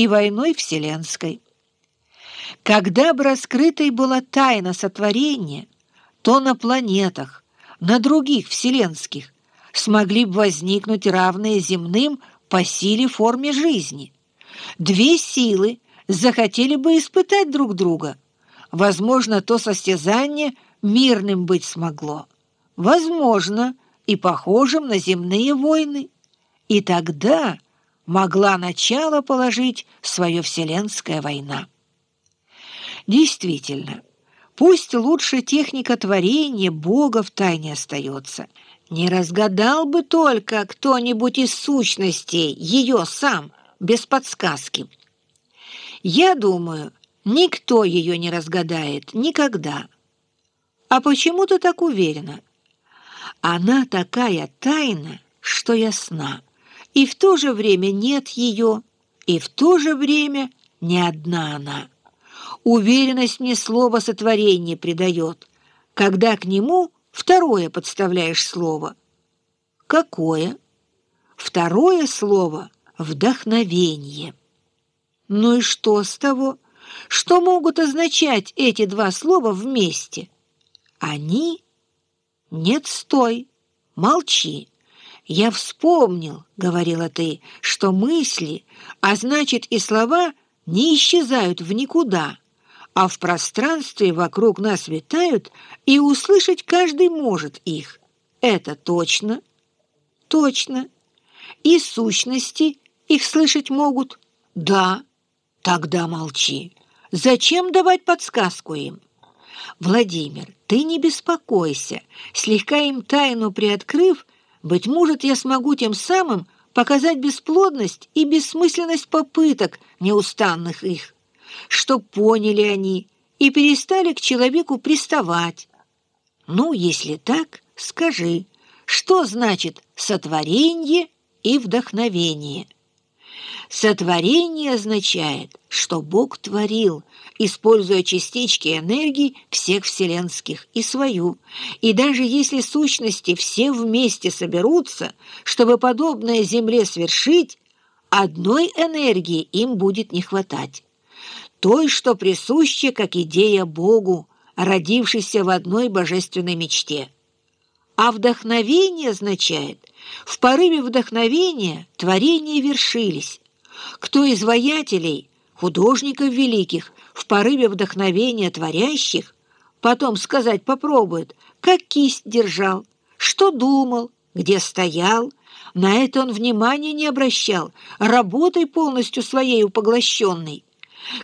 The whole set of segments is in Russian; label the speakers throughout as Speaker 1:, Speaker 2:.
Speaker 1: и войной вселенской. Когда бы раскрытой была тайна сотворения, то на планетах, на других вселенских, смогли бы возникнуть равные земным по силе форме жизни. Две силы захотели бы испытать друг друга. Возможно, то состязание мирным быть смогло. Возможно, и похожим на земные войны. И тогда могла начало положить свое вселенская война. Действительно, пусть лучше техника творения Бога в тайне остается. Не разгадал бы только кто-нибудь из сущностей ее сам, без подсказки. Я думаю, никто ее не разгадает никогда. А почему ты так уверена? Она такая тайна, что ясна, и в то же время нет ее, и в то же время не одна она. Уверенность мне слово сотворение придает, когда к нему второе подставляешь слово. Какое? Второе слово — вдохновение. Ну и что с того? Что могут означать эти два слова вместе? Они... Нет, стой, молчи. «Я вспомнил, — говорила ты, — что мысли, а значит и слова, не исчезают в никуда, а в пространстве вокруг нас витают, и услышать каждый может их. Это точно? Точно. И сущности их слышать могут? Да. Тогда молчи. Зачем давать подсказку им? Владимир, ты не беспокойся. Слегка им тайну приоткрыв, быть может, я смогу тем самым показать бесплодность и бессмысленность попыток неустанных их чтоб поняли они и перестали к человеку приставать. Ну, если так, скажи, что значит сотворение и вдохновение? Сотворение означает, что Бог творил, используя частички энергии всех вселенских и свою. И даже если сущности все вместе соберутся, чтобы подобное Земле свершить, одной энергии им будет не хватать той, что присуща как идея Богу, родившейся в одной божественной мечте. А вдохновение означает, в порыве вдохновения творения вершились. Кто из воятелей, художников великих, в порыве вдохновения творящих, потом сказать попробует, как кисть держал, что думал, где стоял, на это он внимания не обращал, работой полностью своей поглощенной.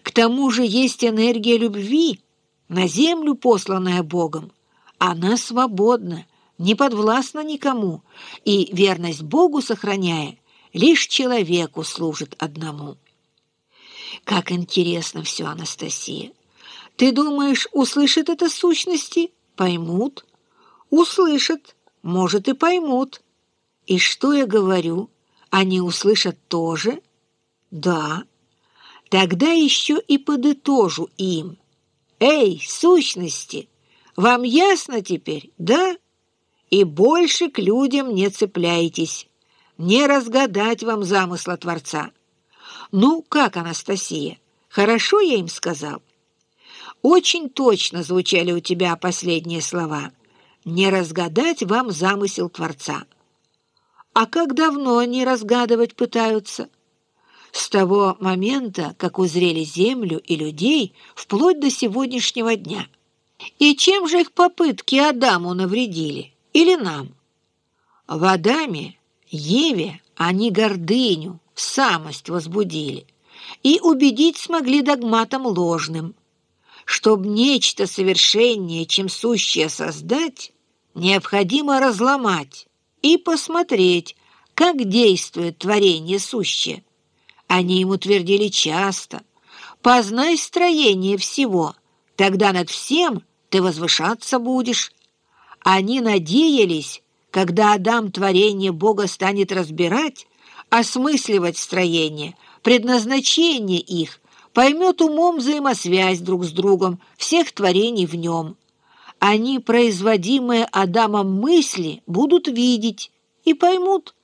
Speaker 1: К тому же есть энергия любви, на землю посланная Богом. Она свободна, не подвластна никому, и верность Богу сохраняя, лишь человеку служит одному. Как интересно все, Анастасия. Ты думаешь, услышат это сущности? Поймут? Услышат, может, и поймут. И что я говорю? Они услышат тоже? Да. Тогда еще и подытожу им. «Эй, сущности, вам ясно теперь, да? И больше к людям не цепляйтесь, не разгадать вам замысла Творца». «Ну, как, Анастасия, хорошо я им сказал?» «Очень точно звучали у тебя последние слова. Не разгадать вам замысел Творца». «А как давно они разгадывать пытаются?» с того момента, как узрели землю и людей, вплоть до сегодняшнего дня. И чем же их попытки Адаму навредили? Или нам? В Адаме, Еве они гордыню, самость возбудили и убедить смогли догматом ложным. Чтоб нечто совершеннее, чем сущее создать, необходимо разломать и посмотреть, как действует творение сущее. Они ему твердили часто. «Познай строение всего, тогда над всем ты возвышаться будешь». Они надеялись, когда Адам творение Бога станет разбирать, осмысливать строение, предназначение их, поймет умом взаимосвязь друг с другом всех творений в нем. Они, производимые Адамом мысли, будут видеть и поймут,